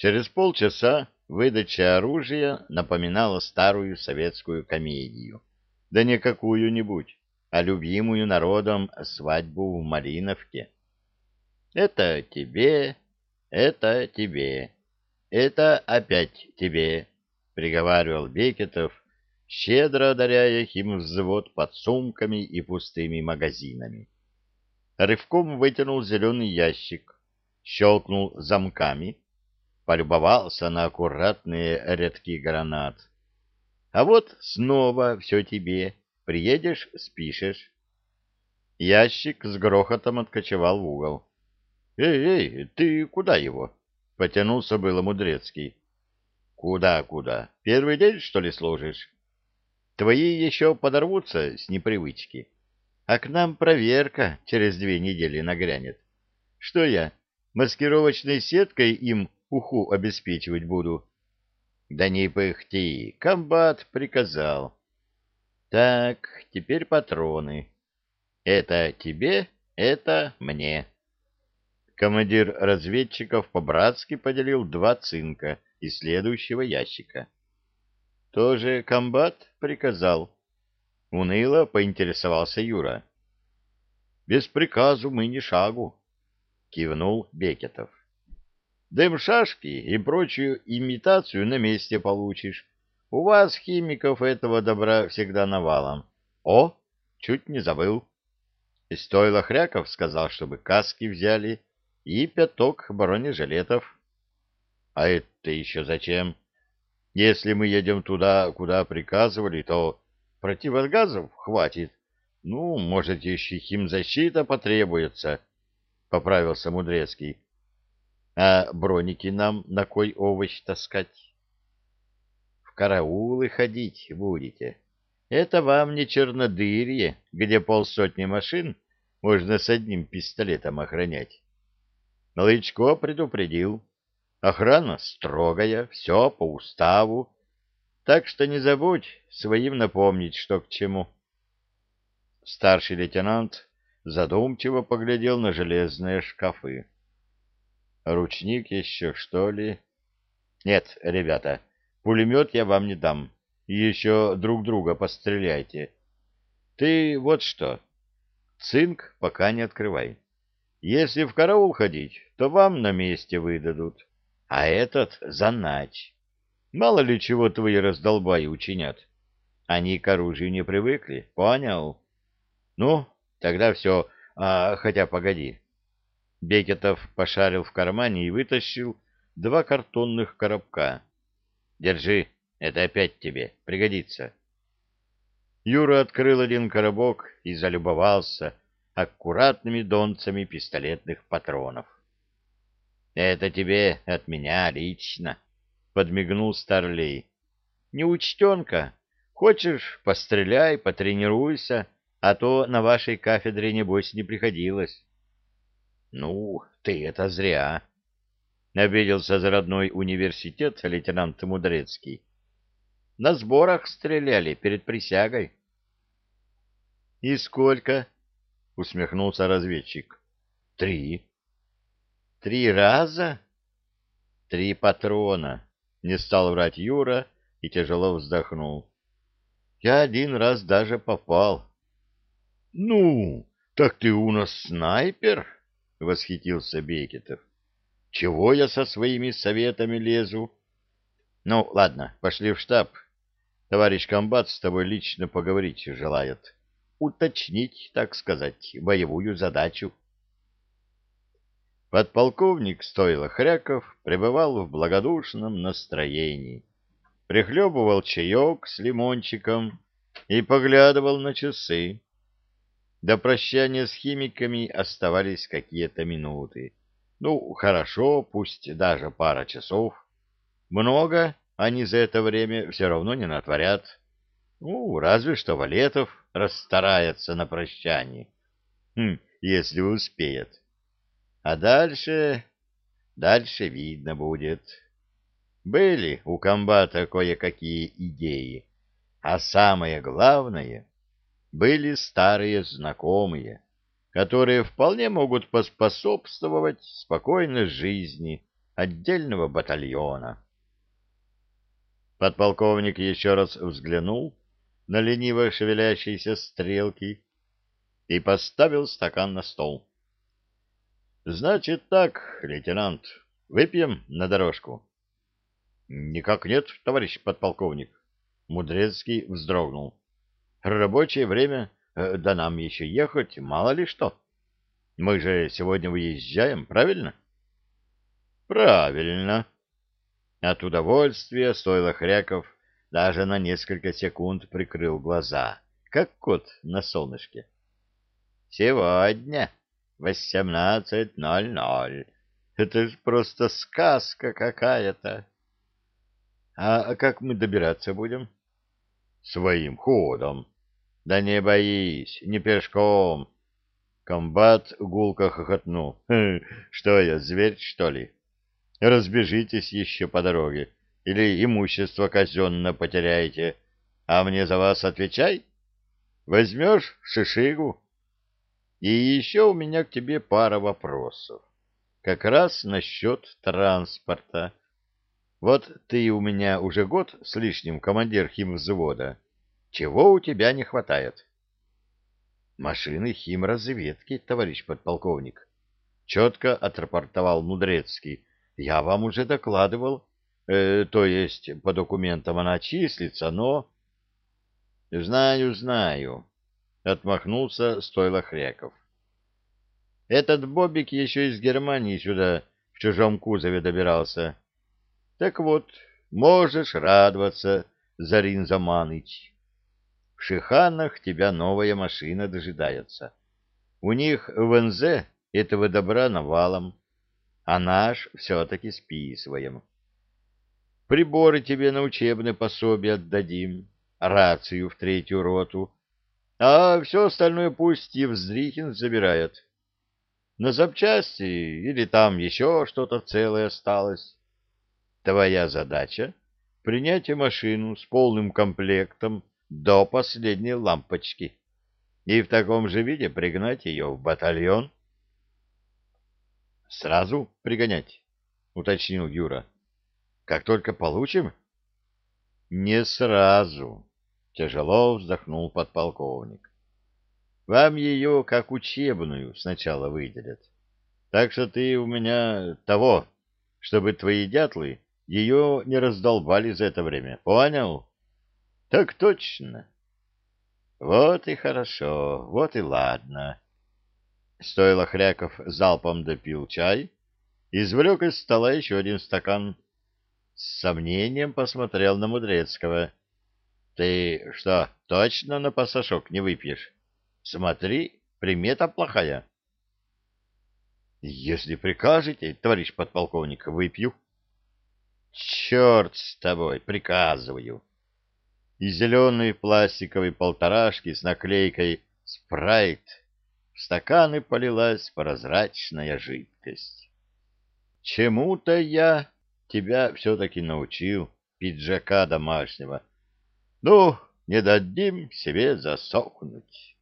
Через полчаса выдача оружия напоминала старую советскую комедию. Да не какую-нибудь, а любимую народом свадьбу в Малиновке. Это тебе, это тебе, это опять тебе, приговаривал Бекетов, щедро одаряя им взвод под сумками и пустыми магазинами. Рывком вытянул зеленый ящик, щелкнул замками, полюбовался на аккуратные редкие гранат. А вот снова все тебе. Приедешь, спишешь. Ящик с грохотом откочевал в угол. «Эй, эй, ты куда его?» — потянулся было Мудрецкий. «Куда, куда? Первый день, что ли, служишь? Твои еще подорвутся с непривычки. А к нам проверка через две недели нагрянет. Что я, маскировочной сеткой им уху обеспечивать буду. Да не пыхти, комбат приказал. Так, теперь патроны. Это тебе, это мне. Командир разведчиков по-братски поделил два цинка из следующего ящика. Тоже комбат приказал. Уныло поинтересовался Юра. Без приказу мы ни шагу, кивнул Бекетов. Дым шашки и прочую имитацию на месте получишь. У вас, химиков, этого добра всегда навалом. О, чуть не забыл. И Стойло Хряков сказал, чтобы каски взяли и пяток бронежилетов. А это еще зачем? Если мы едем туда, куда приказывали, то противогазов хватит. Ну, может, еще химзащита потребуется, — поправился Мудрецкий. А броники нам на кой овощ таскать? В караулы ходить будете. Это вам не чернодырье, где полсотни машин можно с одним пистолетом охранять. Лычко предупредил. Охрана строгая, все по уставу. Так что не забудь своим напомнить, что к чему. Старший лейтенант задумчиво поглядел на железные шкафы. Ручник еще, что ли? Нет, ребята, пулемет я вам не дам. Еще друг друга постреляйте. Ты вот что, цинк пока не открывай. Если в караул ходить, то вам на месте выдадут. А этот занач. Мало ли чего твои раздолбаи учинят. Они к оружию не привыкли, понял? Ну, тогда все. А, хотя, погоди, Бекетов пошарил в кармане и вытащил два картонных коробка. «Держи, это опять тебе пригодится». Юра открыл один коробок и залюбовался аккуратными донцами пистолетных патронов. «Это тебе от меня лично», — подмигнул Старлей. «Неучтенка, хочешь, постреляй, потренируйся, а то на вашей кафедре, небось, не приходилось». «Ну, ты это зря!» — обиделся за родной университет лейтенант Мудрецкий. «На сборах стреляли перед присягой». «И сколько?» — усмехнулся разведчик. «Три». «Три раза?» «Три патрона», — не стал врать Юра и тяжело вздохнул. «Я один раз даже попал». «Ну, так ты у нас снайпер?» — восхитился Бекетов. — Чего я со своими советами лезу? — Ну, ладно, пошли в штаб. Товарищ комбат с тобой лично поговорить желает. Уточнить, так сказать, боевую задачу. Подполковник Стойло Хряков пребывал в благодушном настроении. Прихлебывал чаек с лимончиком и поглядывал на часы. До прощания с химиками оставались какие-то минуты. Ну, хорошо, пусть даже пара часов. Много они за это время все равно не натворят. Ну, разве что Валетов расстарается на прощании. Хм, если успеет. А дальше... Дальше видно будет. Были у комбата кое-какие идеи. А самое главное были старые знакомые, которые вполне могут поспособствовать спокойной жизни отдельного батальона. Подполковник еще раз взглянул на лениво шевелящиеся стрелки и поставил стакан на стол. — Значит так, лейтенант, выпьем на дорожку? — Никак нет, товарищ подполковник. Мудрецкий вздрогнул. Рабочее время, э, да нам еще ехать, мало ли что. Мы же сегодня выезжаем, правильно? Правильно. От удовольствия стоило Хряков даже на несколько секунд прикрыл глаза, как кот на солнышке. Сегодня восемнадцать ноль ноль. Это ж просто сказка какая-то. А как мы добираться будем? — Своим ходом. Да не боись, не пешком. Комбат гулко хохотнул. «Хм, что я, зверь, что ли? Разбежитесь еще по дороге, или имущество казенно потеряете, а мне за вас отвечай. Возьмешь шишигу? И еще у меня к тебе пара вопросов. Как раз насчет транспорта. Вот ты у меня уже год с лишним командир химвзвода. Чего у тебя не хватает? Машины химразведки, товарищ подполковник. Четко отрапортовал Мудрецкий. Я вам уже докладывал. Э, то есть, по документам она числится, но... Знаю, знаю, отмахнулся стойло Хряков. Этот Бобик еще из Германии сюда в чужом кузове добирался. Так вот, можешь радоваться, Зарин Заманыч. В Шиханах тебя новая машина дожидается. У них в НЗ этого добра навалом, а наш все-таки списываем. Приборы тебе на учебное пособие отдадим, рацию в третью роту, а все остальное пусть Евздрихин забирает. На запчасти или там еще что-то целое осталось. Твоя задача — принять машину с полным комплектом до последней лампочки и в таком же виде пригнать ее в батальон. — Сразу пригонять? — уточнил Юра. — Как только получим? — Не сразу, — тяжело вздохнул подполковник. — Вам ее как учебную сначала выделят. Так что ты у меня того, чтобы твои дятлы ее не раздолбали за это время. Понял? Так точно. Вот и хорошо, вот и ладно. Стоило Хряков залпом допил чай, извлек из стола еще один стакан. С сомнением посмотрел на Мудрецкого. — Ты что, точно на пасашок не выпьешь? Смотри, примета плохая. — Если прикажете, товарищ подполковник, выпью. Черт с тобой, приказываю. И зеленые пластиковые полторашки с наклейкой «Спрайт» в стаканы полилась прозрачная жидкость. Чему-то я тебя все-таки научил, пиджака домашнего. Ну, не дадим себе засохнуть.